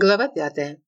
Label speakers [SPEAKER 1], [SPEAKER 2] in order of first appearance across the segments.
[SPEAKER 1] Глава пятая.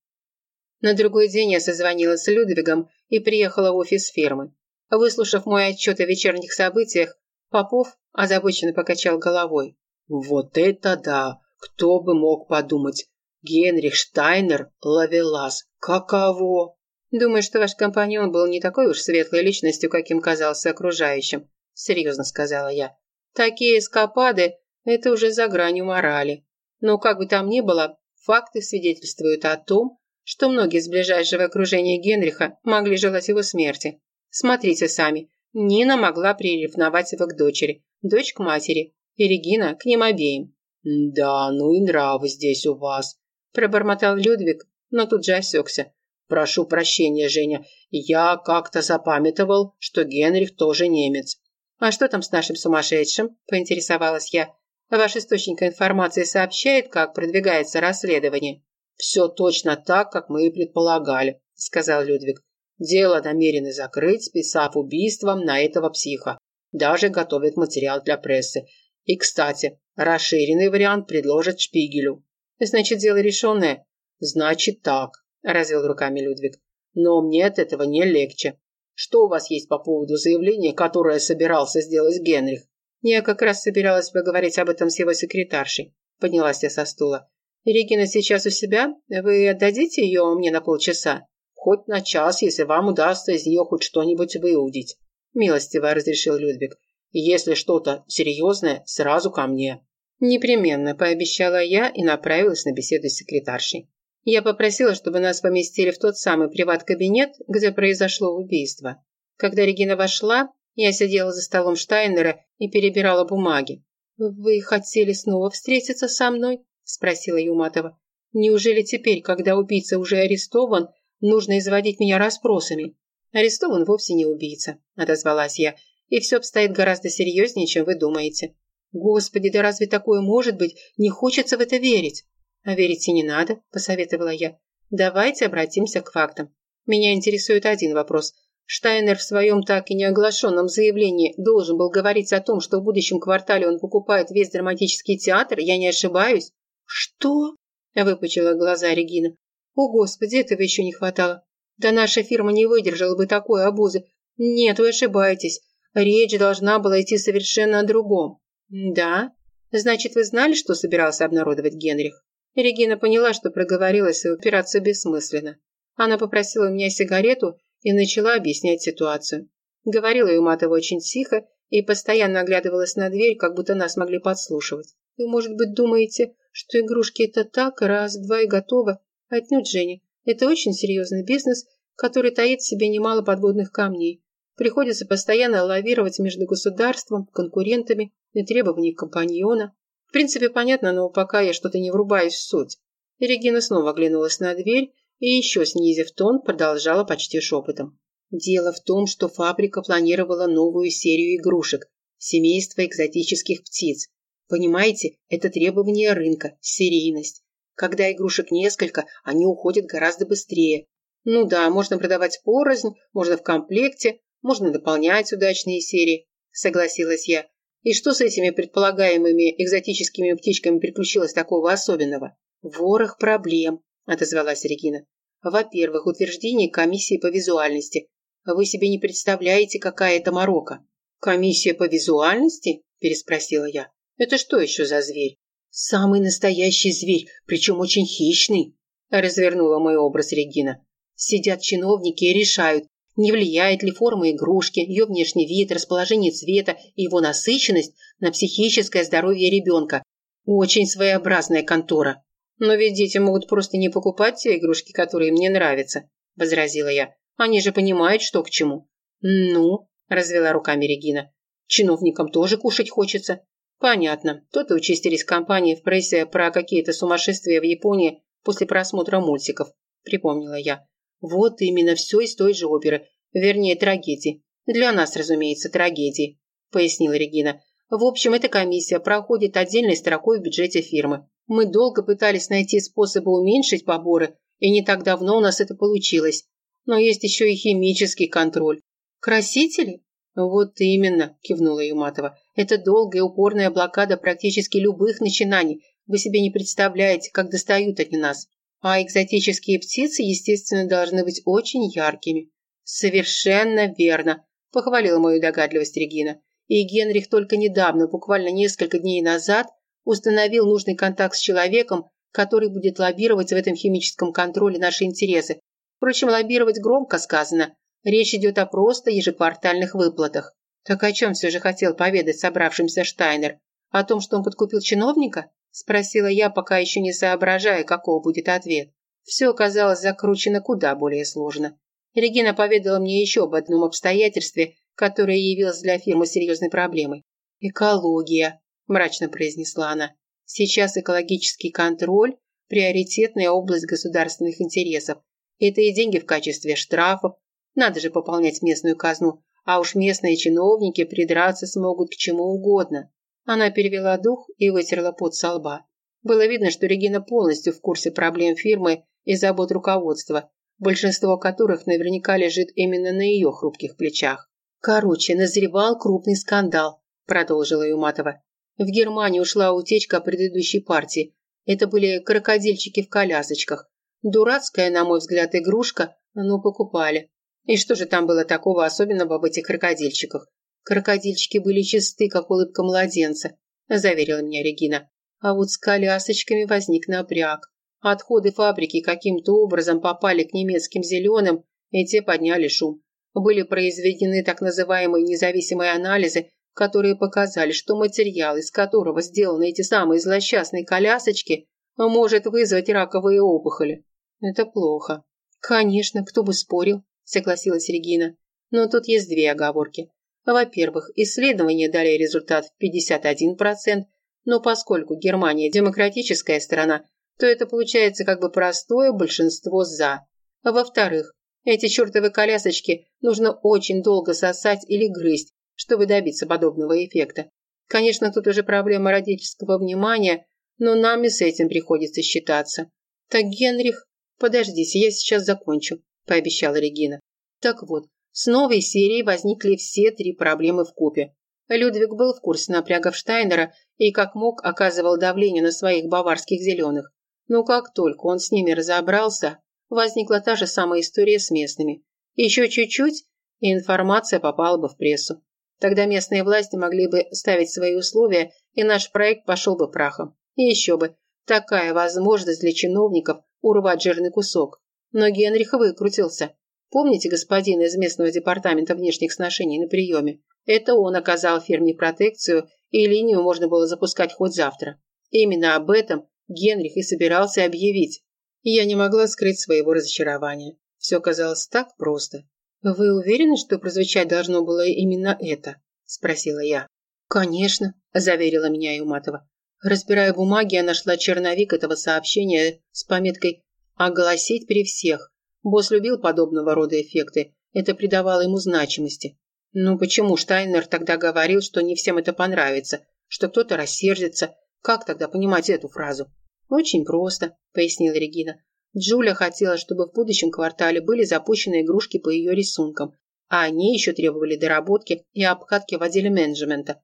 [SPEAKER 1] На другой день я созвонилась с Людвигом и приехала в офис фирмы. Выслушав мой отчет о вечерних событиях, Попов озабоченно покачал головой. «Вот это да! Кто бы мог подумать! Генрих Штайнер Лавелас! Каково!» «Думаю, что ваш компаньон был не такой уж светлой личностью, каким казался окружающим», – серьезно сказала я. «Такие эскапады – это уже за гранью морали. Но как бы там ни было, факты свидетельствуют о том, что многие из ближайшего окружения Генриха могли желать его смерти. Смотрите сами, Нина могла приревновать его к дочери, дочь к матери, и Регина к ним обеим. «Да, ну и нравы здесь у вас», – пробормотал Людвиг, но тут же осекся. «Прошу прощения, Женя, я как-то запамятовал, что Генрих тоже немец». «А что там с нашим сумасшедшим?» – поинтересовалась я. «Ваш источник информации сообщает, как продвигается расследование?» «Все точно так, как мы и предполагали», – сказал Людвиг. «Дело намерены закрыть, списав убийством на этого психа. Даже готовят материал для прессы. И, кстати, расширенный вариант предложат Шпигелю». «Значит, дело решенное?» «Значит так», – развел руками Людвиг. «Но мне от этого не легче. Что у вас есть по поводу заявления, которое собирался сделать Генрих?» «Я как раз собиралась поговорить об этом с его секретаршей», – поднялась я со стула. Регина сейчас у себя? Вы отдадите ее мне на полчаса? Хоть на час, если вам удастся из нее хоть что-нибудь выудить. Милостиво разрешил Людвиг. Если что-то серьезное, сразу ко мне. Непременно, пообещала я и направилась на беседу с секретаршей. Я попросила, чтобы нас поместили в тот самый приват-кабинет, где произошло убийство. Когда Регина вошла, я сидела за столом Штайнера и перебирала бумаги. «Вы хотели снова встретиться со мной?» спросила Юматова. Неужели теперь, когда убийца уже арестован, нужно изводить меня расспросами? Арестован вовсе не убийца, отозвалась я. И все обстоит гораздо серьезнее, чем вы думаете. Господи, да разве такое может быть? Не хочется в это верить. А верить и не надо, посоветовала я. Давайте обратимся к фактам. Меня интересует один вопрос. Штайнер в своем так и неоглашенном заявлении должен был говорить о том, что в будущем квартале он покупает весь драматический театр, я не ошибаюсь? «Что?» – выпучила глаза Регина. «О, Господи, этого еще не хватало. Да наша фирма не выдержала бы такой обузы. Нет, вы ошибаетесь. Речь должна была идти совершенно о другом». «Да? Значит, вы знали, что собирался обнародовать Генрих?» Регина поняла, что проговорилась, и упираться бессмысленно. Она попросила у меня сигарету и начала объяснять ситуацию. Говорила Юматова очень тихо и постоянно оглядывалась на дверь, как будто нас могли подслушивать. Вы, может быть, думаете, что игрушки это так, раз-два и готово. Отнюдь, Женя. Это очень серьезный бизнес, который таит в себе немало подводных камней. Приходится постоянно лавировать между государством, конкурентами и требованиями компаньона. В принципе, понятно, но пока я что-то не врубаюсь в суть. И Регина снова оглянулась на дверь и, еще снизив тон, продолжала почти шепотом. Дело в том, что фабрика планировала новую серию игрушек семейства экзотических птиц. Понимаете, это требование рынка, серийность. Когда игрушек несколько, они уходят гораздо быстрее. Ну да, можно продавать порознь, можно в комплекте, можно дополнять удачные серии, согласилась я. И что с этими предполагаемыми экзотическими птичками приключилось такого особенного? Ворох проблем, отозвалась Регина. Во-первых, утверждение комиссии по визуальности. Вы себе не представляете, какая это морока. Комиссия по визуальности? переспросила я. Это что еще за зверь? Самый настоящий зверь, причем очень хищный, развернула мой образ Регина. Сидят чиновники и решают, не влияет ли форма игрушки, ее внешний вид, расположение цвета и его насыщенность на психическое здоровье ребенка. Очень своеобразная контора. Но ведь дети могут просто не покупать те игрушки, которые мне нравятся, возразила я. Они же понимают, что к чему. Ну, развела руками Регина. Чиновникам тоже кушать хочется. Понятно. То-то участились компании в прессе про какие-то сумасшествия в Японии после просмотра мультиков, припомнила я. Вот именно все из той же оперы, вернее, трагедии. Для нас, разумеется, трагедии, пояснила Регина. В общем, эта комиссия проходит отдельной строкой в бюджете фирмы. Мы долго пытались найти способы уменьшить поборы, и не так давно у нас это получилось. Но есть еще и химический контроль. Красители? Вот именно, кивнула Юматова. Это долгая упорная блокада практически любых начинаний. Вы себе не представляете, как достают они нас. А экзотические птицы, естественно, должны быть очень яркими. Совершенно верно, похвалила мою догадливость Регина. И Генрих только недавно, буквально несколько дней назад, установил нужный контакт с человеком, который будет лоббировать в этом химическом контроле наши интересы. Впрочем, лоббировать громко сказано. Речь идет о просто ежеквартальных выплатах. Так о чем все же хотел поведать собравшимся Штайнер? О том, что он подкупил чиновника? Спросила я, пока еще не соображая, какого будет ответ. Все оказалось закручено куда более сложно. Регина поведала мне еще об одном обстоятельстве, которое явилось для фирмы серьезной проблемой. «Экология», – мрачно произнесла она. «Сейчас экологический контроль – приоритетная область государственных интересов. Это и деньги в качестве штрафов. Надо же пополнять местную казну, а уж местные чиновники придраться смогут к чему угодно. Она перевела дух и вытерла пот со лба. Было видно, что Регина полностью в курсе проблем фирмы и забот руководства, большинство которых наверняка лежит именно на ее хрупких плечах. «Короче, назревал крупный скандал», – продолжила Юматова. «В Германии ушла утечка предыдущей партии. Это были крокодильчики в колясочках. Дурацкая, на мой взгляд, игрушка, но покупали. И что же там было такого особенного в этих крокодильчиках? Крокодильчики были чисты, как улыбка младенца, заверила меня Регина. А вот с колясочками возник напряг. Отходы фабрики каким-то образом попали к немецким зеленым, и те подняли шум. Были произведены так называемые независимые анализы, которые показали, что материал, из которого сделаны эти самые злосчастные колясочки, может вызвать раковые опухоли. Это плохо. Конечно, кто бы спорил, согласилась Регина. Но тут есть две оговорки. Во-первых, исследования дали результат в 51%, но поскольку Германия демократическая страна, то это получается как бы простое большинство «за». Во-вторых, эти чертовы колясочки нужно очень долго сосать или грызть, чтобы добиться подобного эффекта. Конечно, тут уже проблема родительского внимания, но нам и с этим приходится считаться. Так, Генрих, подождите, я сейчас закончу, пообещала Регина. Так вот, с новой серией возникли все три проблемы в купе. Людвиг был в курсе напрягов Штайнера и как мог оказывал давление на своих баварских зеленых. Но как только он с ними разобрался, возникла та же самая история с местными. Еще чуть-чуть, и информация попала бы в прессу. Тогда местные власти могли бы ставить свои условия, и наш проект пошел бы прахом. И еще бы, такая возможность для чиновников урвать жирный кусок. Но Генрих выкрутился. Помните господина из местного департамента внешних сношений на приеме? Это он оказал фирме протекцию, и линию можно было запускать хоть завтра. Именно об этом Генрих и собирался объявить. Я не могла скрыть своего разочарования. Все казалось так просто. «Вы уверены, что прозвучать должно было именно это?» – спросила я. «Конечно», – заверила меня Юматова. Разбирая бумаги, я нашла черновик этого сообщения с пометкой «Огласить при всех». Босс любил подобного рода эффекты. Это придавало ему значимости. Ну почему Штайнер тогда говорил, что не всем это понравится, что кто-то рассердится? Как тогда понимать эту фразу? Очень просто, пояснила Регина. Джулия хотела, чтобы в будущем квартале были запущены игрушки по ее рисункам, а они еще требовали доработки и обкатки в отделе менеджмента.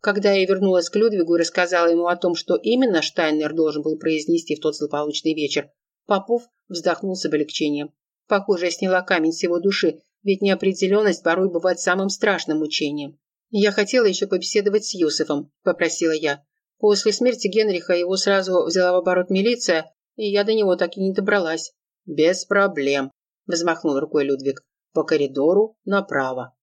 [SPEAKER 1] Когда я вернулась к Людвигу и рассказала ему о том, что именно Штайнер должен был произнести в тот злополучный вечер, Попов вздохнул с облегчением. Похоже, я сняла камень с его души, ведь неопределенность порой бывает самым страшным мучением. «Я хотела еще побеседовать с Юсефом», – попросила я. После смерти Генриха его сразу взяла в оборот милиция, и я до него так и не добралась. «Без проблем», – взмахнул рукой Людвиг. «По коридору направо».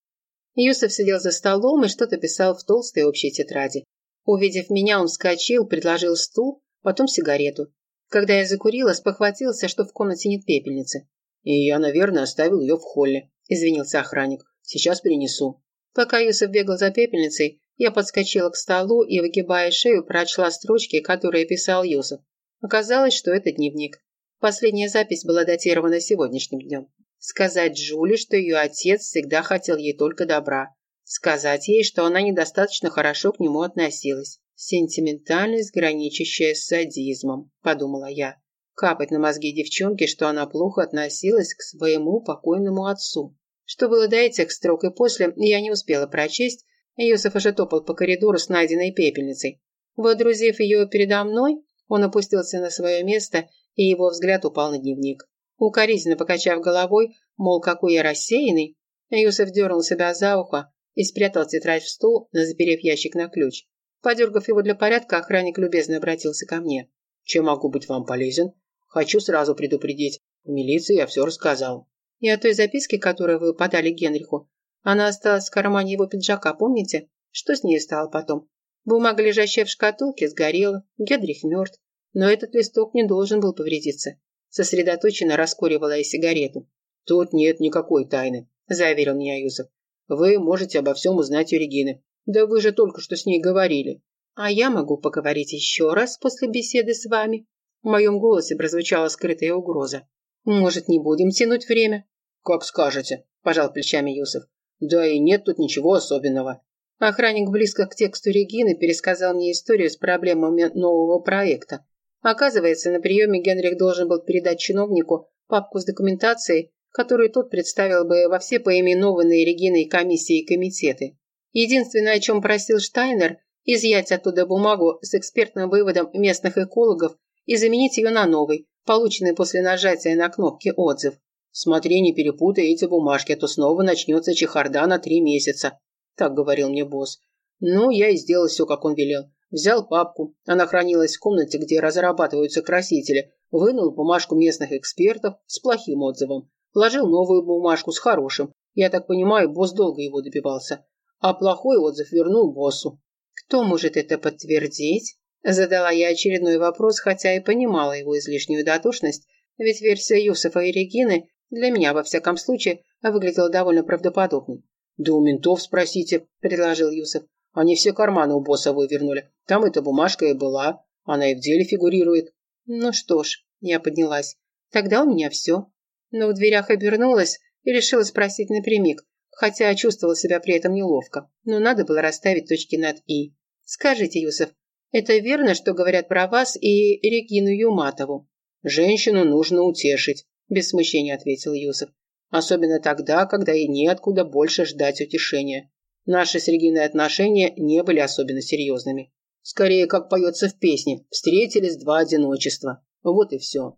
[SPEAKER 1] Юсеф сидел за столом и что-то писал в толстой общей тетради. Увидев меня, он вскочил, предложил стул, потом сигарету. Когда я закурила, спохватился, что в комнате нет пепельницы. «И я, наверное, оставил ее в холле», – извинился охранник. «Сейчас перенесу». Пока Юсов бегал за пепельницей, я подскочила к столу и, выгибая шею, прочла строчки, которые писал Юсов. Оказалось, что это дневник. Последняя запись была датирована сегодняшним днем. Сказать Джули, что ее отец всегда хотел ей только добра. Сказать ей, что она недостаточно хорошо к нему относилась. Сентиментальность, граничащая с садизмом, подумала я. Капать на мозги девчонки, что она плохо относилась к своему покойному отцу. Что было до этих строк и после, я не успела прочесть, Юсов уже топал по коридору с найденной пепельницей. Водрузив ее передо мной, Он опустился на свое место, и его взгляд упал на дневник. Укоризненно покачав головой, мол, какой я рассеянный, Юсов дернул себя за ухо и спрятал тетрадь в стол, заперев ящик на ключ. Подергав его для порядка, охранник любезно обратился ко мне. «Чем могу быть вам полезен? Хочу сразу предупредить. В милиции я все рассказал». «И о той записке, которую вы подали Генриху, она осталась в кармане его пиджака, помните? Что с ней стало потом? Бумага, лежащая в шкатулке, сгорела, Генрих мертв. Но этот листок не должен был повредиться. Сосредоточенно раскуривала я сигарету. «Тут нет никакой тайны», – заверил меня Юзеф. «Вы можете обо всем узнать у Регины. Да вы же только что с ней говорили». «А я могу поговорить еще раз после беседы с вами?» В моем голосе прозвучала скрытая угроза. «Может, не будем тянуть время?» «Как скажете», – пожал плечами Юсов. Да и нет тут ничего особенного. Охранник близко к тексту Регины пересказал мне историю с проблемами нового проекта. Оказывается, на приеме Генрих должен был передать чиновнику папку с документацией, которую тот представил бы во все поименованные Региной комиссии и комитеты. Единственное, о чем просил Штайнер, изъять оттуда бумагу с экспертным выводом местных экологов и заменить ее на новый, полученный после нажатия на кнопки «Отзыв». Смотри, не перепутай эти бумажки, а то снова начнется чехарда на три месяца. Так говорил мне босс. Ну, я и сделал все, как он велел. Взял папку, она хранилась в комнате, где разрабатываются красители, вынул бумажку местных экспертов с плохим отзывом, вложил новую бумажку с хорошим. Я так понимаю, босс долго его добивался. А плохой отзыв вернул боссу. «Кто может это подтвердить?» Задала я очередной вопрос, хотя и понимала его излишнюю дотошность, ведь версия Юсуфа и Регины для меня, во всяком случае, выглядела довольно правдоподобной. «Да у ментов спросите», – предложил Юсов. «Они все карманы у босса вывернули. Там эта бумажка и была. Она и в деле фигурирует». «Ну что ж», – я поднялась. «Тогда у меня все». Но в дверях обернулась и решила спросить напрямик, хотя чувствовала себя при этом неловко. Но надо было расставить точки над «и». «Скажите, Юсов, это верно, что говорят про вас и Регину Юматову?» «Женщину нужно утешить», без смущения ответил Юсов. Особенно тогда, когда ей неоткуда больше ждать утешения. Наши с Региной отношения не были особенно серьезными. Скорее, как поется в песне, встретились два одиночества. Вот и все.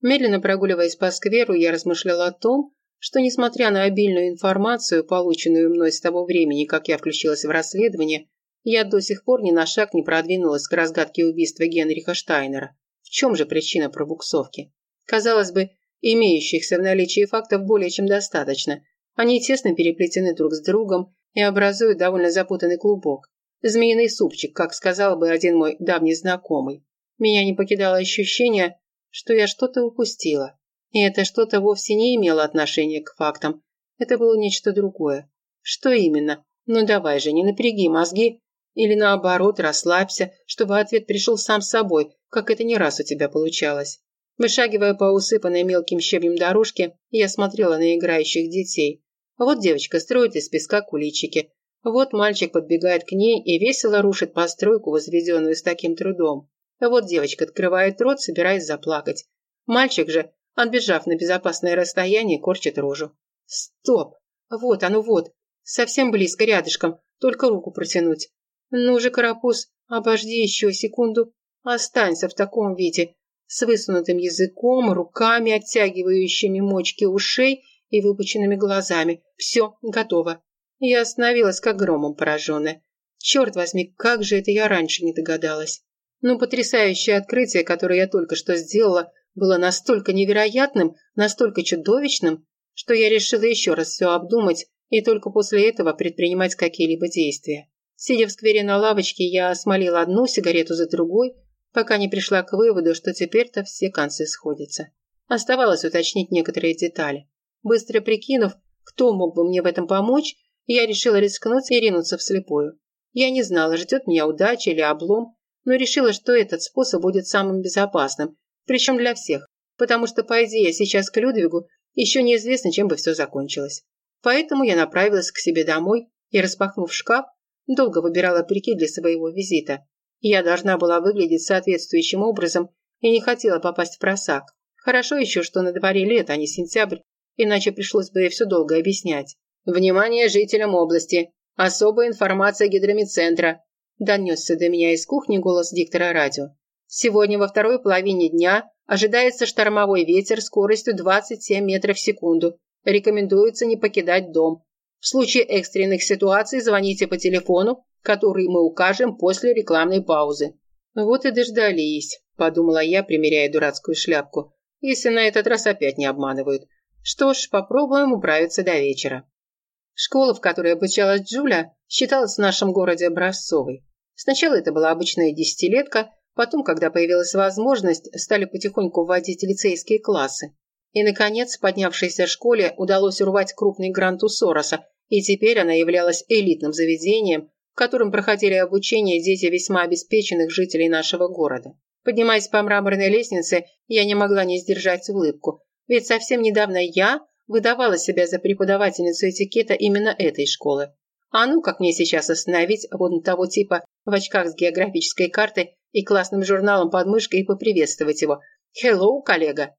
[SPEAKER 1] Медленно прогуливаясь по скверу, я размышляла о том, что, несмотря на обильную информацию, полученную мной с того времени, как я включилась в расследование, я до сих пор ни на шаг не продвинулась к разгадке убийства Генриха Штайнера. В чем же причина пробуксовки? Казалось бы, Имеющихся в наличии фактов более чем достаточно. Они тесно переплетены друг с другом и образуют довольно запутанный клубок. Змеиный супчик, как сказал бы один мой давний знакомый. Меня не покидало ощущение, что я что-то упустила. И это что-то вовсе не имело отношения к фактам. Это было нечто другое. Что именно? Ну давай же, не напряги мозги. Или наоборот, расслабься, чтобы ответ пришел сам собой, как это не раз у тебя получалось. Вышагивая по усыпанной мелким щебнем дорожке, я смотрела на играющих детей. Вот девочка строит из песка куличики. Вот мальчик подбегает к ней и весело рушит постройку, возведенную с таким трудом. Вот девочка открывает рот, собираясь заплакать. Мальчик же, отбежав на безопасное расстояние, корчит рожу. Стоп! Вот оно вот. Совсем близко, рядышком. Только руку протянуть. Ну же, карапуз, обожди еще секунду. Останься в таком виде с высунутым языком, руками, оттягивающими мочки ушей и выпученными глазами. Все, готово. Я остановилась, как громом пораженная. Черт возьми, как же это я раньше не догадалась. Ну, потрясающее открытие, которое я только что сделала, было настолько невероятным, настолько чудовищным, что я решила еще раз все обдумать и только после этого предпринимать какие-либо действия. Сидя в сквере на лавочке, я смолила одну сигарету за другой, пока не пришла к выводу, что теперь-то все концы сходятся. Оставалось уточнить некоторые детали. Быстро прикинув, кто мог бы мне в этом помочь, я решила рискнуть и ринуться вслепую. Я не знала, ждет меня удача или облом, но решила, что этот способ будет самым безопасным, причем для всех, потому что, пойди я сейчас к Людвигу, еще неизвестно, чем бы все закончилось. Поэтому я направилась к себе домой и, распахнув шкаф, долго выбирала прикид для своего визита. Я должна была выглядеть соответствующим образом и не хотела попасть в просак. Хорошо еще, что на дворе лето, а не сентябрь, иначе пришлось бы все долго объяснять. «Внимание жителям области! Особая информация гидромедцентра!» Донесся до меня из кухни голос диктора радио. Сегодня во второй половине дня ожидается штормовой ветер скоростью 27 метров в секунду. Рекомендуется не покидать дом. В случае экстренных ситуаций звоните по телефону, который мы укажем после рекламной паузы. Вот и дождались, подумала я, примеряя дурацкую шляпку. Если на этот раз опять не обманывают. Что ж, попробуем управиться до вечера. Школа, в которой обучалась Джуля, считалась в нашем городе образцовой. Сначала это была обычная десятилетка, потом, когда появилась возможность, стали потихоньку вводить лицейские классы. И, наконец, поднявшейся школе удалось урвать крупный грант у Сороса, и теперь она являлась элитным заведением, котором проходили обучение дети весьма обеспеченных жителей нашего города. Поднимаясь по мраморной лестнице, я не могла не сдержать улыбку, ведь совсем недавно я выдавала себя за преподавательницу этикета именно этой школы. А ну, как мне сейчас остановить вон того типа в очках с географической картой и классным журналом под мышкой и поприветствовать его. «Хеллоу, коллега!»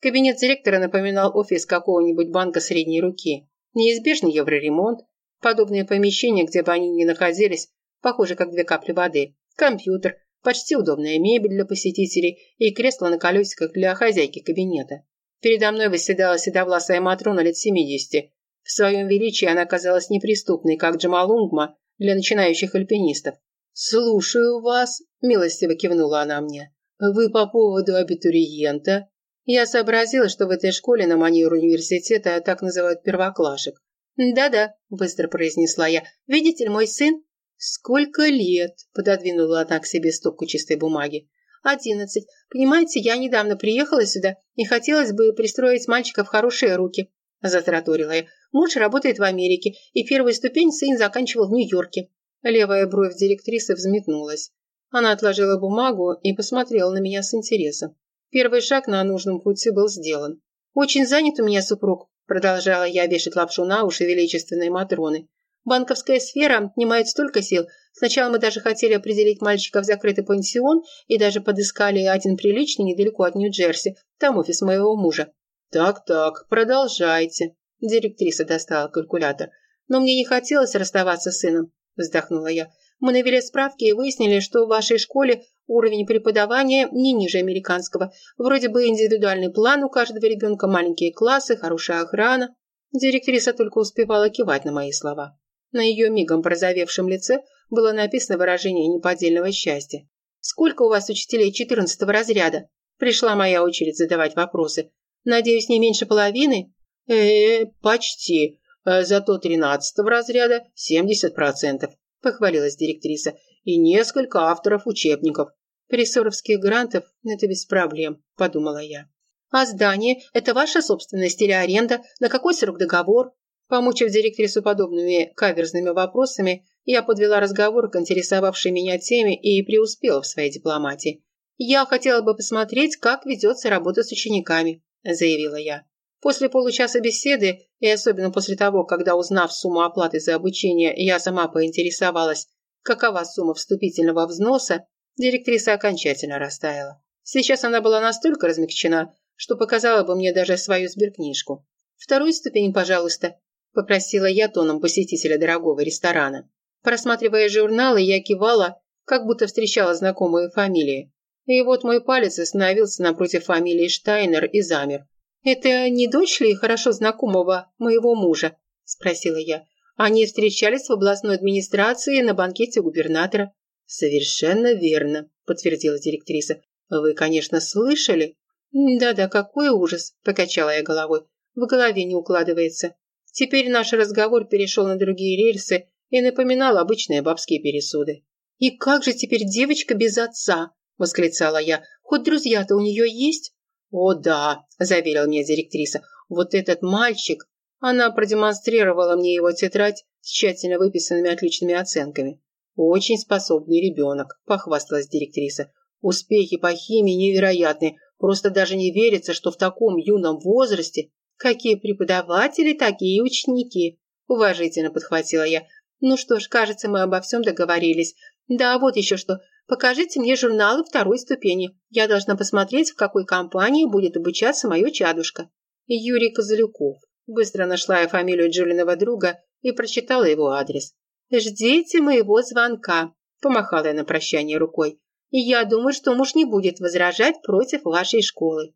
[SPEAKER 1] Кабинет директора напоминал офис какого-нибудь банка средней руки. Неизбежный евроремонт, подобные помещения, где бы они ни находились, похожи как две капли воды, компьютер, почти удобная мебель для посетителей и кресло на колесиках для хозяйки кабинета. Передо мной восседала седовласая Матрона лет 70. В своем величии она казалась неприступной, как Джамалунгма для начинающих альпинистов. «Слушаю вас», – милостиво кивнула она мне. «Вы по поводу абитуриента?» Я сообразила, что в этой школе на манер университета так называют первоклашек. «Да-да», – быстро произнесла я. «Видите ли, мой сын?» «Сколько лет?» – пододвинула она к себе стопку чистой бумаги. «Одиннадцать. Понимаете, я недавно приехала сюда и хотелось бы пристроить мальчика в хорошие руки», – затраторила я. «Муж работает в Америке, и первую ступень сын заканчивал в Нью-Йорке». Левая бровь директрисы взметнулась. Она отложила бумагу и посмотрела на меня с интересом. Первый шаг на нужном пути был сделан. «Очень занят у меня супруг», – продолжала я вешать лапшу на уши величественной Матроны. Банковская сфера отнимает столько сил. Сначала мы даже хотели определить мальчика в закрытый пансион и даже подыскали один приличный недалеко от Нью-Джерси. Там офис моего мужа. «Так-так, продолжайте». Директриса достала калькулятор. «Но мне не хотелось расставаться с сыном», – вздохнула я. «Мы навели справки и выяснили, что в вашей школе уровень преподавания не ниже американского. Вроде бы индивидуальный план у каждого ребенка, маленькие классы, хорошая охрана». Директриса только успевала кивать на мои слова. На ее мигом прозовевшем лице было написано выражение неподдельного счастья. «Сколько у вас учителей четырнадцатого разряда?» Пришла моя очередь задавать вопросы. «Надеюсь, не меньше половины?» э, -э почти. Зато тринадцатого разряда семьдесят процентов», – похвалилась директриса. «И несколько авторов учебников». «Пересоровских грантов – это без проблем», – подумала я. «А здание – это ваша собственность или аренда? На какой срок договор?» Помучив директрису подобными каверзными вопросами, я подвела разговор к интересовавшей меня теме и преуспела в своей дипломатии. «Я хотела бы посмотреть, как ведется работа с учениками», – заявила я. После получаса беседы, и особенно после того, когда, узнав сумму оплаты за обучение, я сама поинтересовалась, какова сумма вступительного взноса, директриса окончательно растаяла. Сейчас она была настолько размягчена, что показала бы мне даже свою сберкнижку. «Вторую ступень, пожалуйста», – попросила я тоном посетителя дорогого ресторана. Просматривая журналы, я кивала, как будто встречала знакомые фамилии. И вот мой палец остановился напротив фамилии Штайнер и замер. «Это не дочь ли хорошо знакомого моего мужа?» – спросила я. «Они встречались в областной администрации на банкете губернатора». «Совершенно верно», – подтвердила директриса. «Вы, конечно, слышали?» «Да-да, какой ужас», – покачала я головой. «В голове не укладывается». Теперь наш разговор перешел на другие рельсы и напоминал обычные бабские пересуды. «И как же теперь девочка без отца?» – восклицала я. «Хоть друзья-то у нее есть?» «О, да», – заверила меня директриса. «Вот этот мальчик...» Она продемонстрировала мне его тетрадь с тщательно выписанными отличными оценками. «Очень способный ребенок», – похвасталась директриса. «Успехи по химии невероятные. Просто даже не верится, что в таком юном возрасте «Какие преподаватели, такие ученики!» – уважительно подхватила я. «Ну что ж, кажется, мы обо всем договорились. Да, вот еще что. Покажите мне журналы второй ступени. Я должна посмотреть, в какой компании будет обучаться мое чадушка». Юрий Козылюков. Быстро нашла я фамилию Джулиного друга и прочитала его адрес. «Ждите моего звонка», – помахала я на прощание рукой. И я думаю, что муж не будет возражать против вашей школы».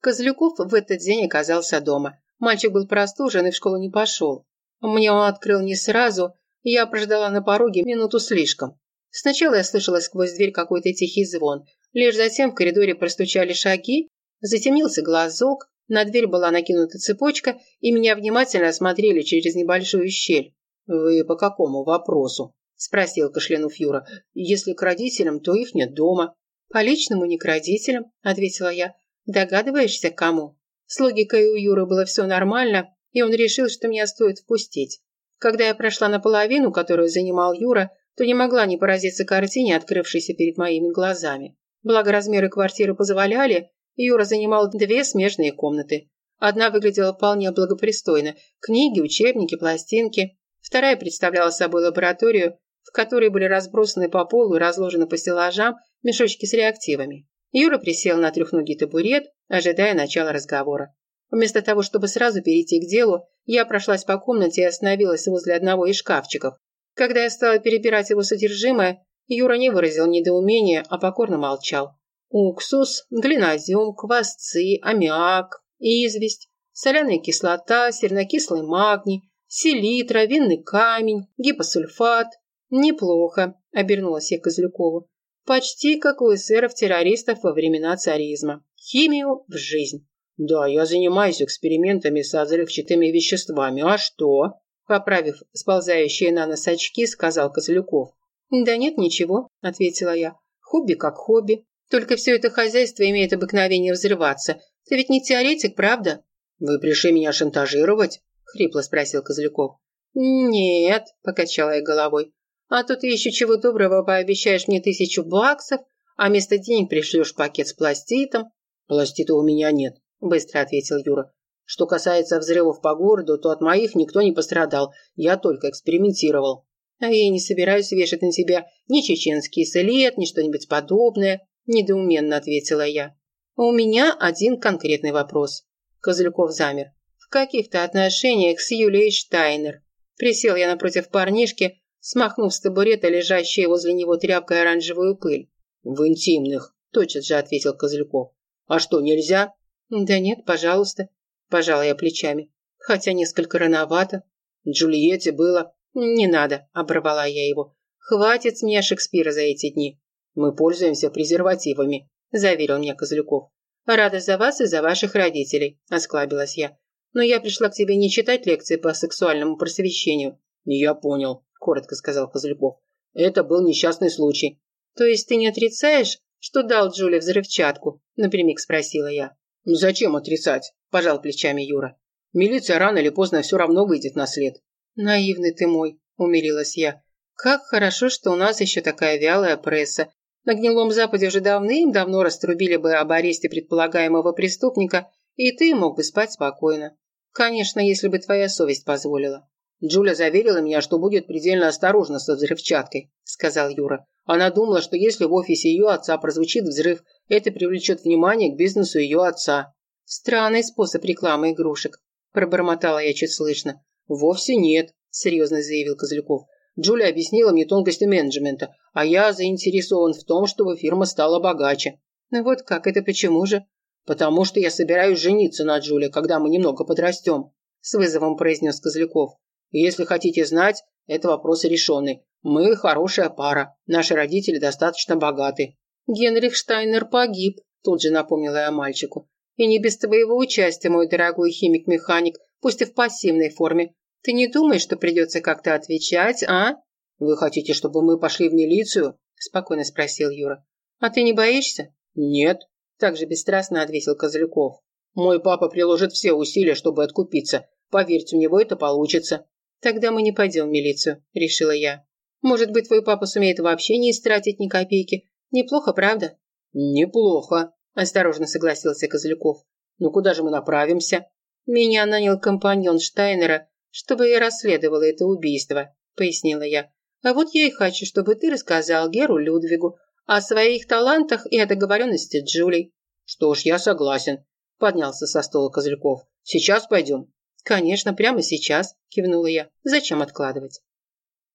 [SPEAKER 1] Козлюков в этот день оказался дома. Мальчик был простужен и в школу не пошел. Мне он открыл не сразу, и я прождала на пороге минуту слишком. Сначала я слышала сквозь дверь какой-то тихий звон. Лишь затем в коридоре простучали шаги, затемнился глазок, на дверь была накинута цепочка, и меня внимательно осмотрели через небольшую щель. «Вы по какому вопросу?» – спросил кашлянув Юра. «Если к родителям, то их нет дома». «По личному не к родителям», – ответила я. «Догадываешься, кому?» С логикой у Юры было все нормально, и он решил, что меня стоит впустить. Когда я прошла наполовину, которую занимал Юра, то не могла не поразиться картине, открывшейся перед моими глазами. Благо размеры квартиры позволяли, Юра занимал две смежные комнаты. Одна выглядела вполне благопристойно. Книги, учебники, пластинки. Вторая представляла собой лабораторию, в которой были разбросаны по полу и разложены по стеллажам мешочки с реактивами. Юра присел на трехногий табурет, ожидая начала разговора. Вместо того, чтобы сразу перейти к делу, я прошлась по комнате и остановилась возле одного из шкафчиков. Когда я стала перебирать его содержимое, Юра не выразил недоумения, а покорно молчал. Уксус, глинозем, квасцы, аммиак, известь, соляная кислота, сернокислый магний, селитра, винный камень, гипосульфат. Неплохо, обернулась я Козлюкову. Почти как у эсеров-террористов во времена царизма. Химию в жизнь. Да, я занимаюсь экспериментами со взрывчатыми веществами. А что? Поправив сползающие на нос очки, сказал Козлюков. «Да нет, ничего», – ответила я. «Хобби как хобби. Только все это хозяйство имеет обыкновение взрываться. Ты ведь не теоретик, правда?» «Вы пришли меня шантажировать?» – хрипло спросил Козлюков. «Нет», – покачала я головой. «А то ты еще чего доброго пообещаешь мне тысячу баксов, а вместо денег пришлешь пакет с пластитом». «Пластита у меня нет», – быстро ответил Юра. Что касается взрывов по городу, то от моих никто не пострадал. Я только экспериментировал. А я не собираюсь вешать на тебя ни чеченский след, ни что-нибудь подобное, недоуменно ответила я. У меня один конкретный вопрос. Козлюков замер. В каких-то отношениях с Юлией Штайнер. Присел я напротив парнишки, смахнув с табурета лежащей возле него тряпкой оранжевую пыль. «В интимных», – тотчас же ответил Козлюков. «А что, нельзя?» «Да нет, пожалуйста. Пожала я плечами. Хотя несколько рановато. Джульетте было... Не надо, оборвала я его. Хватит с меня Шекспира за эти дни. Мы пользуемся презервативами, заверил меня Козлюков. Рада за вас и за ваших родителей, осклабилась я. Но я пришла к тебе не читать лекции по сексуальному просвещению. Я понял, коротко сказал Козлюков. Это был несчастный случай. То есть ты не отрицаешь, что дал Джуле взрывчатку? Напрямик спросила я. «Ну зачем отрицать?» – пожал плечами Юра. «Милиция рано или поздно все равно выйдет на след». «Наивный ты мой», – умилилась я. «Как хорошо, что у нас еще такая вялая пресса. На гнилом Западе уже давным-давно раструбили бы об аресте предполагаемого преступника, и ты мог бы спать спокойно. Конечно, если бы твоя совесть позволила». «Джуля заверила меня, что будет предельно осторожна со взрывчаткой», – сказал Юра. Она думала, что если в офисе ее отца прозвучит взрыв, это привлечет внимание к бизнесу ее отца. Странный способ рекламы игрушек, пробормотала я чуть слышно. Вовсе нет, серьезно заявил Козляков. Джулия объяснила мне тонкости менеджмента, а я заинтересован в том, чтобы фирма стала богаче. Ну вот как, это почему же? Потому что я собираюсь жениться на Джулии, когда мы немного подрастем, с вызовом произнес Козляков. Если хотите знать, это вопрос решенный. Мы хорошая пара. Наши родители достаточно богаты. Генрих Штайнер погиб, тут же напомнила я мальчику. И не без твоего участия, мой дорогой химик-механик, пусть и в пассивной форме. Ты не думаешь, что придется как-то отвечать, а? Вы хотите, чтобы мы пошли в милицию? Спокойно спросил Юра. А ты не боишься? Нет. Также бесстрастно ответил Козляков. Мой папа приложит все усилия, чтобы откупиться. Поверьте, у него это получится. Тогда мы не пойдем в милицию, решила я. Может быть, твой папа сумеет вообще не истратить ни копейки. Неплохо, правда? Неплохо, осторожно согласился Козляков. Ну куда же мы направимся? Меня нанял компаньон Штайнера, чтобы я расследовала это убийство, пояснила я. А вот я и хочу, чтобы ты рассказал Геру Людвигу о своих талантах и о договоренности с Джулей. Что ж, я согласен, поднялся со стола Козляков. Сейчас пойдем. Конечно, прямо сейчас, кивнула я. Зачем откладывать?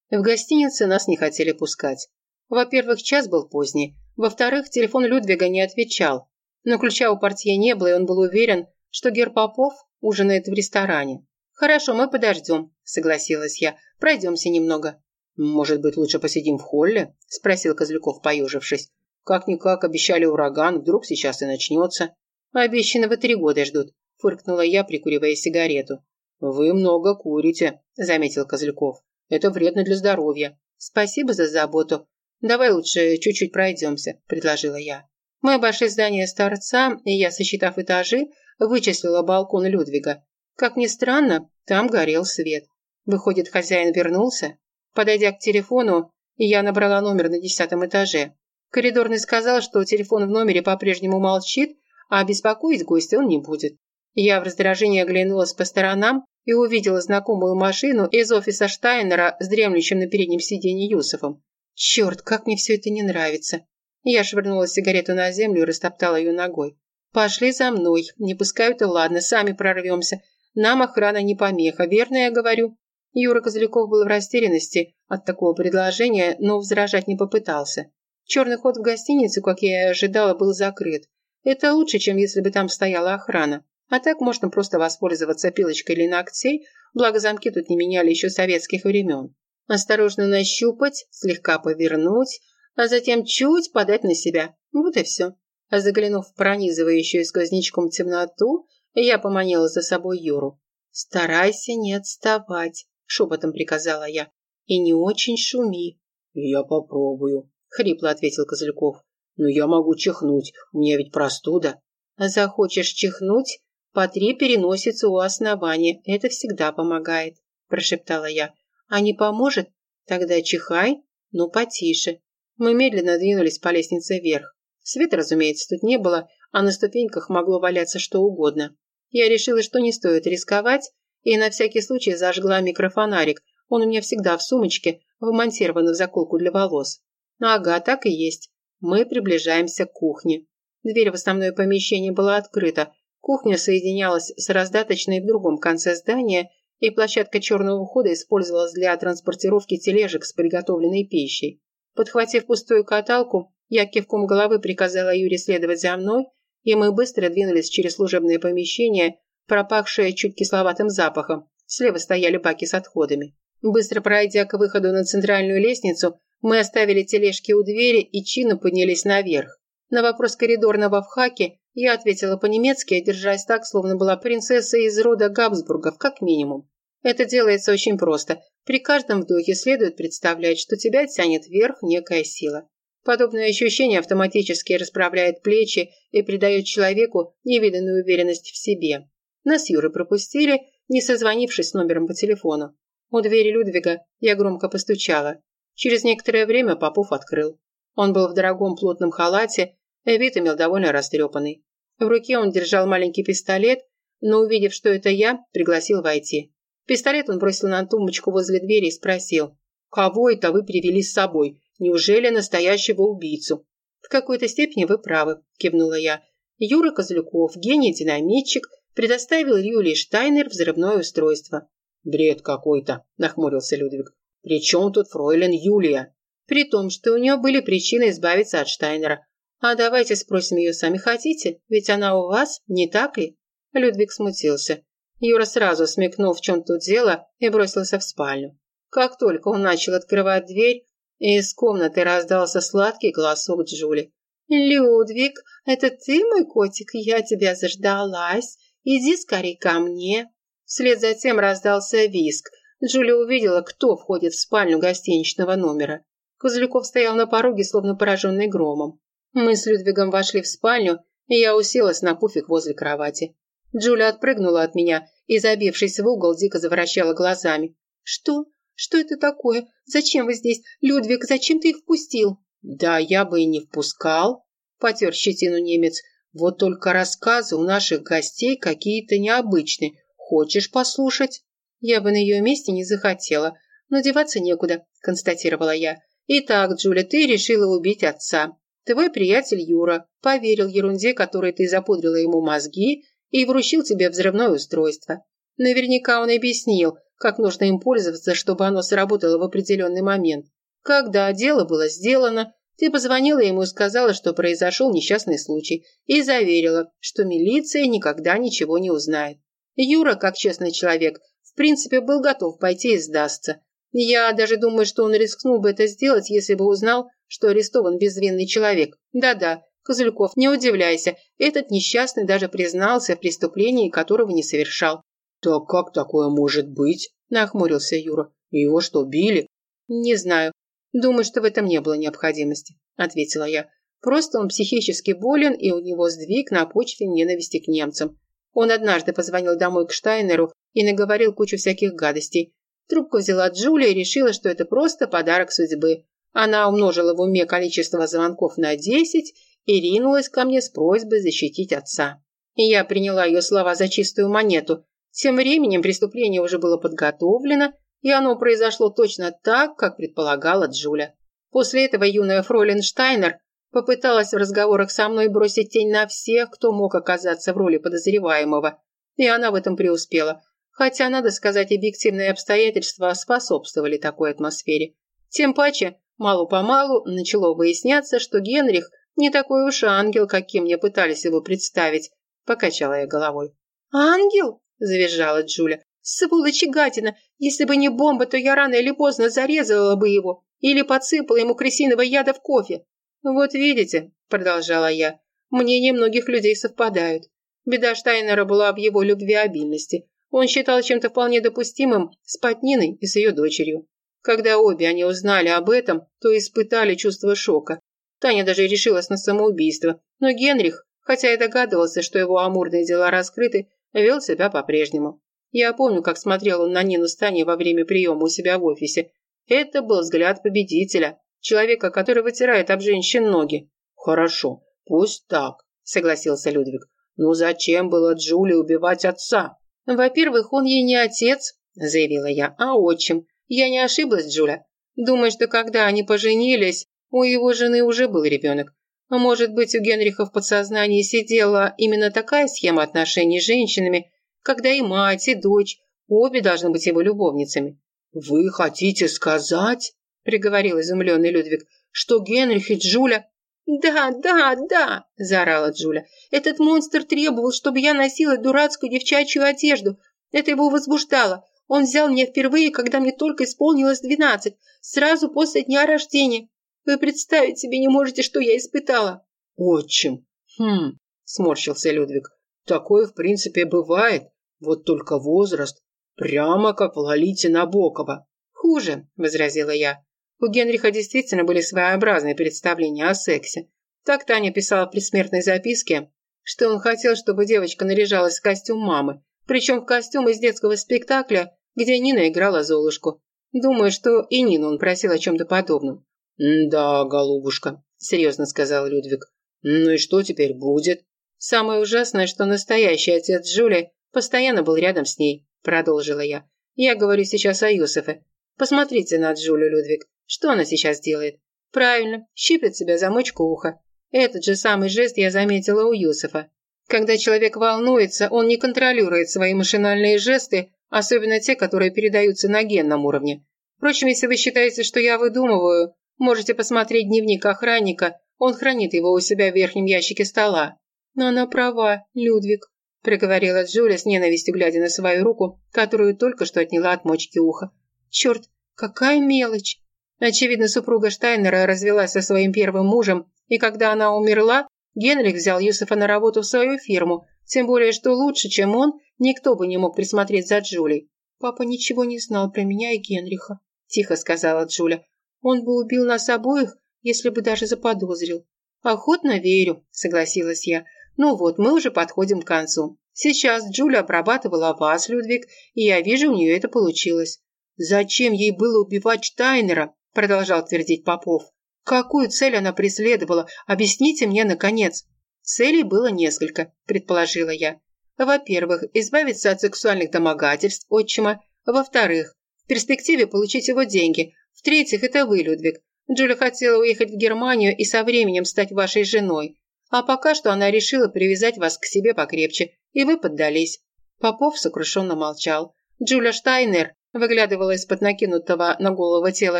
[SPEAKER 1] В гостинице нас не хотели пускать. Во-первых, час был поздний. Во-вторых, телефон Людвига не отвечал. Но ключа у портье не было, и он был уверен, что Гер Попов ужинает в ресторане. «Хорошо, мы подождем», – согласилась я. «Пройдемся немного». «Может быть, лучше посидим в холле?» – спросил Козлюков, поежившись. «Как-никак обещали ураган, вдруг сейчас и начнется». «Обещанного три года ждут», – фыркнула я, прикуривая сигарету. «Вы много курите», – заметил Козлюков. «Это вредно для здоровья». «Спасибо за заботу. Давай лучше чуть-чуть пройдемся», – предложила я. Мы обошли здание с торца, и я, сосчитав этажи, вычислила балкон Людвига. Как ни странно, там горел свет. Выходит, хозяин вернулся? Подойдя к телефону, я набрала номер на десятом этаже. Коридорный сказал, что телефон в номере по-прежнему молчит, а беспокоить гостя он не будет. Я в раздражении оглянулась по сторонам и увидела знакомую машину из офиса Штайнера с дремлющим на переднем сиденье Юсофом. Черт, как мне все это не нравится. Я швырнула сигарету на землю и растоптала ее ногой. «Пошли за мной. Не пускают и ладно, сами прорвемся. Нам охрана не помеха, верно я говорю?» Юра Козляков был в растерянности от такого предложения, но возражать не попытался. Черный ход в гостинице, как я и ожидала, был закрыт. Это лучше, чем если бы там стояла охрана. А так можно просто воспользоваться пилочкой или ногтей, благо замки тут не меняли еще советских времен. Осторожно нащупать, слегка повернуть, а затем чуть подать на себя. Вот и все. А заглянув в пронизывающую сквознячком темноту, я поманила за собой Юру. «Старайся не отставать», — шепотом приказала я. «И не очень шуми».
[SPEAKER 2] «Я попробую», —
[SPEAKER 1] хрипло ответил Козляков.
[SPEAKER 2] «Но я могу чихнуть, у меня ведь простуда».
[SPEAKER 1] «А захочешь чихнуть, потри переносицу у основания, это всегда помогает», – прошептала я. «А не поможет? Тогда чихай, но потише, мы медленно двинулись по лестнице вверх. Света, разумеется, тут не было, а на ступеньках могло валяться что угодно. Я решила, что не стоит рисковать, и на всякий случай зажгла микрофонарик. Он у меня всегда в сумочке, вмонтирован в заколку для волос. Ага, так и есть. Мы приближаемся к кухне. Дверь в основное помещение была открыта. Кухня соединялась с раздаточной в другом конце здания, и площадка черного хода использовалась для транспортировки тележек с приготовленной пищей. Подхватив пустую каталку, я кивком головы приказала Юре следовать за мной, и мы быстро двинулись через служебное помещение, пропахшее чуть кисловатым запахом. Слева стояли баки с отходами. Быстро пройдя к выходу на центральную лестницу, мы оставили тележки у двери и чинно поднялись наверх. На вопрос коридорного в хаке я ответила по-немецки, держась так, словно была принцесса из рода Габсбургов, как минимум. Это делается очень просто. При каждом вдохе следует представлять, что тебя тянет вверх некая сила. Подобное ощущение автоматически расправляет плечи и придает человеку невиданную уверенность в себе. Нас Юры пропустили, не созвонившись с номером по телефону. У двери Людвига я громко постучала. Через некоторое время Попов открыл. Он был в дорогом плотном халате, вид имел довольно растрепанный. В руке он держал маленький пистолет, но, увидев, что это я, пригласил войти. Пистолет он бросил на тумбочку возле двери и спросил. «Кого это вы привели с собой? Неужели настоящего убийцу?» «В какой-то степени вы правы», – кивнула я. Юра Козлюков, гений-динамитчик, предоставил Юлии Штайнер взрывное устройство.
[SPEAKER 2] «Бред какой-то», – нахмурился Людвиг. «При чем тут фройлен Юлия?»
[SPEAKER 1] «При том, что у нее были причины избавиться от Штайнера. А давайте спросим ее сами хотите, ведь она у вас, не так ли?» Людвиг смутился. Юра сразу смекнул, в чем тут дело, и бросился в спальню. Как только он начал открывать дверь, из комнаты раздался сладкий голосок Джули. «Людвиг, это ты, мой котик? Я тебя заждалась. Иди скорей ко мне». Вслед за тем раздался виск. Джули увидела, кто входит в спальню гостиничного номера. Козляков стоял на пороге, словно пораженный громом. Мы с Людвигом вошли в спальню, и я уселась на пуфик возле кровати. Джулия отпрыгнула от меня и, забившись в угол, дико завращала глазами. «Что? Что это такое? Зачем вы здесь? Людвиг, зачем ты их впустил?»
[SPEAKER 2] «Да я бы и не впускал», – потер щетину немец. «Вот только рассказы у наших гостей какие-то необычные. Хочешь послушать?»
[SPEAKER 1] «Я бы на ее месте не захотела, но деваться некуда», – констатировала я. «Итак, Джуля, ты решила убить отца. Твой приятель Юра поверил ерунде, которой ты запудрила ему мозги, и вручил тебе взрывное устройство. Наверняка он объяснил, как нужно им пользоваться, чтобы оно сработало в определенный момент. Когда дело было сделано, Ты позвонила ему и сказала, что произошел несчастный случай, и заверила, что милиция никогда ничего не узнает. Юра, как честный человек, в принципе, был готов пойти и сдастся. Я даже думаю, что он рискнул бы это сделать, если бы узнал, что арестован безвинный человек. Да-да, Козыльков, не удивляйся, этот несчастный даже признался в преступлении, которого не совершал.
[SPEAKER 2] «Да как такое может быть?» – нахмурился Юра. «Его что, били?»
[SPEAKER 1] «Не знаю. Думаю, что в этом не было необходимости», – ответила я. «Просто он психически болен, и у него сдвиг на почве ненависти к немцам. Он однажды позвонил домой к Штайнеру и наговорил кучу всяких гадостей. Трубку взяла Джулия и решила, что это просто подарок судьбы. Она умножила в уме количество звонков на десять и ринулась ко мне с просьбой защитить отца. И я приняла ее слова за чистую монету. Тем временем преступление уже было подготовлено, и оно произошло точно так, как предполагала Джуля. После этого юная фройлен Штайнер попыталась в разговорах со мной бросить тень на всех, кто мог оказаться в роли подозреваемого. И она в этом преуспела. Хотя, надо сказать, объективные обстоятельства способствовали такой атмосфере. Тем паче, мало-помалу начало выясняться, что Генрих не такой уж ангел, каким мне пытались его представить, покачала я головой. «Ангел?» – завизжала Джуля. «Сволочь гадина! Если бы не бомба, то я рано или поздно зарезала бы его или подсыпала ему крысиного яда в кофе». «Вот видите», – продолжала я, – «мнения многих людей совпадают. Беда Штайнера была в его любвеобильности. Он считал чем-то вполне допустимым спать Ниной и с ее дочерью. Когда обе они узнали об этом, то испытали чувство шока. Таня даже решилась на самоубийство, но Генрих, хотя и догадывался, что его амурные дела раскрыты, вел себя по-прежнему. Я помню, как смотрел он на Нину с Таней во время приема у себя в офисе. Это был взгляд победителя, человека, который вытирает об женщин ноги.
[SPEAKER 2] «Хорошо, пусть так», — согласился Людвиг. «Но зачем было Джули убивать отца?»
[SPEAKER 1] «Во-первых, он ей не отец», — заявила я, — «а отчим. Я не ошиблась, Джуля. Думаю, что когда они поженились, у его жены уже был ребенок. А может быть, у Генриха в подсознании сидела именно такая схема отношений с женщинами, когда и мать, и дочь, обе должны быть его любовницами.
[SPEAKER 2] «Вы хотите сказать, — приговорил изумленный Людвиг, — что Генрих и Джуля...»
[SPEAKER 1] «Да, да, да!» – заорала Джуля. «Этот монстр требовал, чтобы я носила дурацкую девчачью одежду. Это его возбуждало. Он взял меня впервые, когда мне только исполнилось двенадцать, сразу после дня рождения. Вы представить себе не можете, что я испытала».
[SPEAKER 2] «Отчим!» «Хм!» – сморщился Людвиг. «Такое, в принципе, бывает. Вот только возраст. Прямо как в Лолите Набокова».
[SPEAKER 1] «Хуже», – возразила я. У Генриха действительно были своеобразные представления о сексе. Так Таня писала в предсмертной записке, что он хотел, чтобы девочка наряжалась в костюм мамы, причем в костюм из детского спектакля, где Нина играла Золушку. Думаю, что и Нину он просил о чем-то подобном.
[SPEAKER 2] «Да, голубушка», – серьезно сказал Людвиг. «Ну и что теперь будет?»
[SPEAKER 1] «Самое ужасное, что настоящий отец Джули постоянно был рядом с ней», – продолжила я. «Я говорю сейчас о Юсефе. Посмотрите на Джулю, Людвиг. Что она сейчас делает? Правильно, щипет себя замочку уха. Этот же самый жест я заметила у Юсефа. Когда человек волнуется, он не контролирует свои машинальные жесты, особенно те, которые передаются на генном уровне. Впрочем, если вы считаете, что я выдумываю, можете посмотреть дневник охранника, он хранит его у себя в верхнем ящике стола. Но она права, Людвиг, проговорила Джуля с ненавистью, глядя на свою руку, которую только что отняла от мочки уха. Черт, какая мелочь! Очевидно, супруга Штайнера развелась со своим первым мужем, и когда она умерла, Генрих взял Юсефа на работу в свою фирму, тем более, что лучше, чем он, никто бы не мог присмотреть за Джулей. «Папа ничего не знал про меня и Генриха», – тихо сказала Джуля. «Он бы убил нас обоих, если бы даже заподозрил». «Охотно верю», – согласилась я. «Ну вот, мы уже подходим к концу. Сейчас Джуля обрабатывала вас, Людвиг, и я вижу, у нее это получилось». «Зачем ей было убивать Штайнера?» продолжал твердить Попов. Какую цель она преследовала? Объясните мне, наконец. Целей было несколько, предположила я. Во-первых, избавиться от сексуальных домогательств отчима. Во-вторых, в перспективе получить его деньги. В-третьих, это вы, Людвиг. Джуля хотела уехать в Германию и со временем стать вашей женой. А пока что она решила привязать вас к себе покрепче, и вы поддались. Попов сокрушенно молчал. Джуля Штайнер выглядывала из-под накинутого на голову тела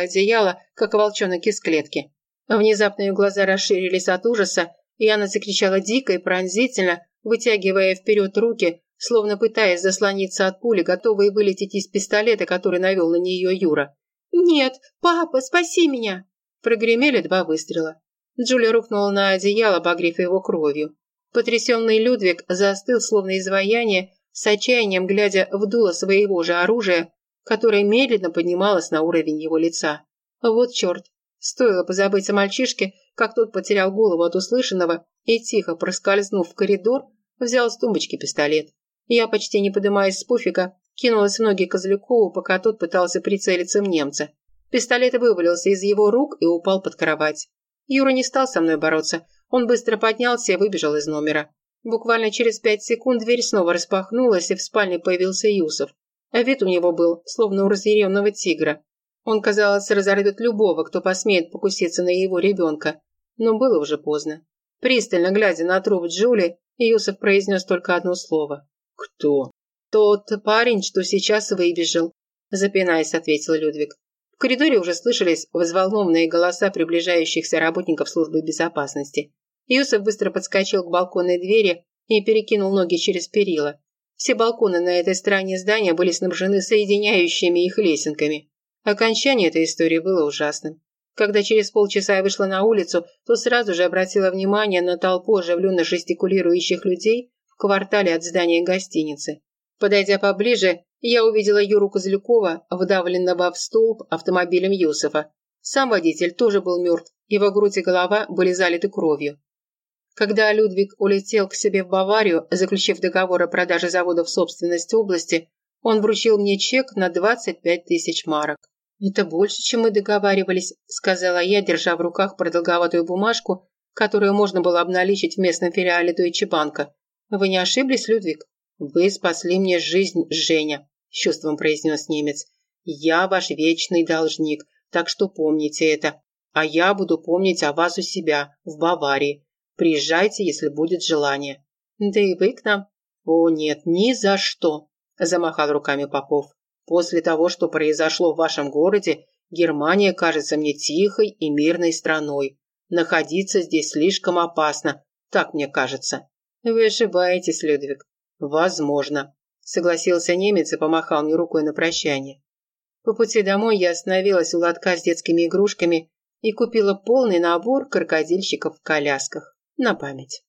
[SPEAKER 1] одеяла, как волчонок из клетки. Внезапно ее глаза расширились от ужаса, и она закричала дико и пронзительно, вытягивая вперед руки, словно пытаясь заслониться от пули, готовые вылететь из пистолета, который навел на нее Юра. «Нет, папа, спаси меня!» Прогремели два выстрела. Джулия рухнула на одеяло, обогрев его кровью. Потрясенный Людвиг застыл, словно изваяние, с отчаянием глядя в дуло своего же оружия, которое медленно поднималось на уровень его лица. Вот черт! Стоило позабыть о мальчишке, как тот потерял голову от услышанного и, тихо проскользнув в коридор, взял с тумбочки пистолет. Я, почти не поднимаясь с пуфика, кинулась в ноги Козлякову, пока тот пытался прицелиться в немца. Пистолет вывалился из его рук и упал под кровать. Юра не стал со мной бороться. Он быстро поднялся и выбежал из номера. Буквально через пять секунд дверь снова распахнулась, и в спальне появился Юсов. А вид у него был, словно у разъяренного тигра. Он, казалось, разорвет любого, кто посмеет покуситься на его ребенка. Но было уже поздно. Пристально глядя на труп Джули, Юсов произнес только одно слово. «Кто?» «Тот парень, что сейчас выбежал», – запинаясь, ответил Людвиг. В коридоре уже слышались взволнованные голоса приближающихся работников службы безопасности. Юсов быстро подскочил к балконной двери и перекинул ноги через перила. Все балконы на этой стороне здания были снабжены соединяющими их лесенками. Окончание этой истории было ужасным. Когда через полчаса я вышла на улицу, то сразу же обратила внимание на толпу оживленно жестикулирующих людей в квартале от здания гостиницы. Подойдя поближе, я увидела Юру Козлюкова, вдавленного в столб автомобилем Юсова. Сам водитель тоже был мертв, его грудь и голова были залиты кровью. Когда Людвиг улетел к себе в Баварию, заключив договор о продаже завода в собственность области, он вручил мне чек на 25 тысяч марок. «Это больше, чем мы договаривались», – сказала я, держа в руках продолговатую бумажку, которую можно было обналичить в местном филиале Deutsche Bank. «Вы не ошиблись, Людвиг?» «Вы спасли мне жизнь, Женя», – с чувством произнес немец. «Я ваш вечный должник, так что помните это. А я буду помнить о вас у себя, в Баварии. Приезжайте, если будет желание». «Да и вы к нам?» «О, нет, ни за что», – замахал руками Попов. «После того, что произошло в вашем городе, Германия кажется мне тихой и мирной страной. Находиться здесь слишком опасно, так мне кажется». «Вы ошибаетесь, Людвиг. «Возможно», – согласился немец и помахал мне рукой на прощание. По пути домой я остановилась у лотка с детскими игрушками и купила полный набор крокодильщиков в колясках на память.